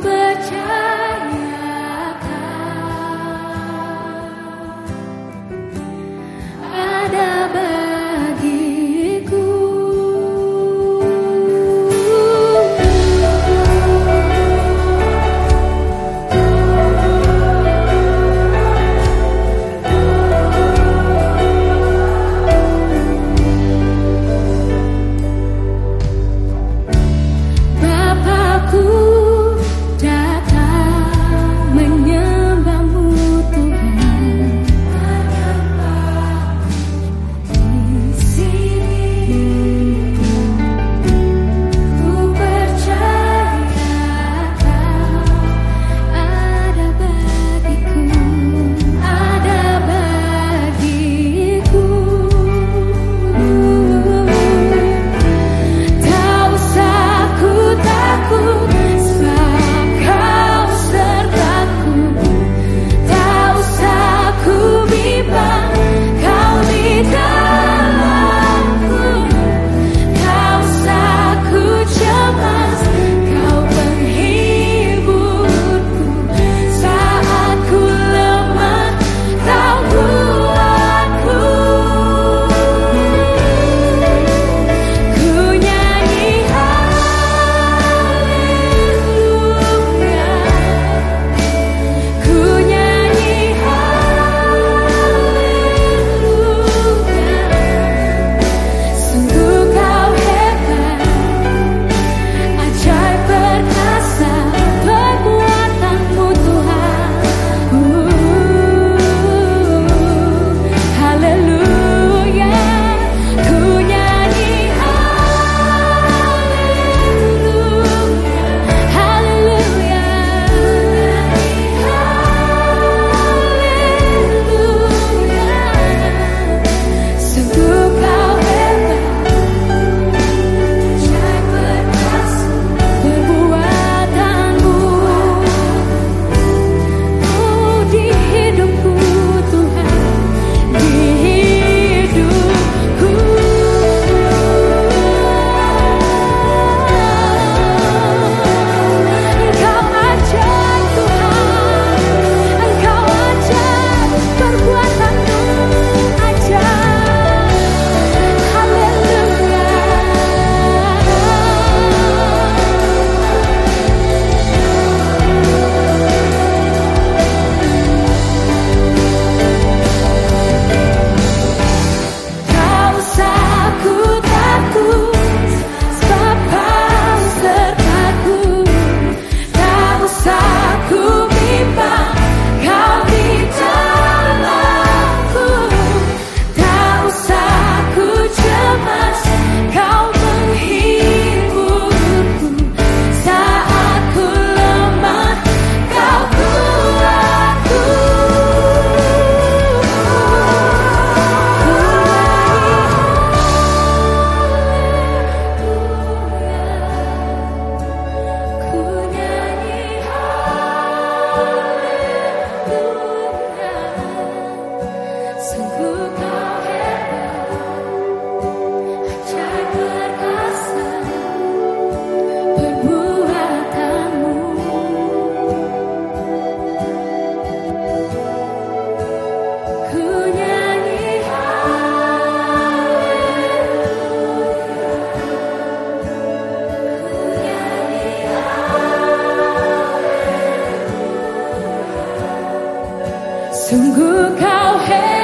berjalan Sungguh kau hebat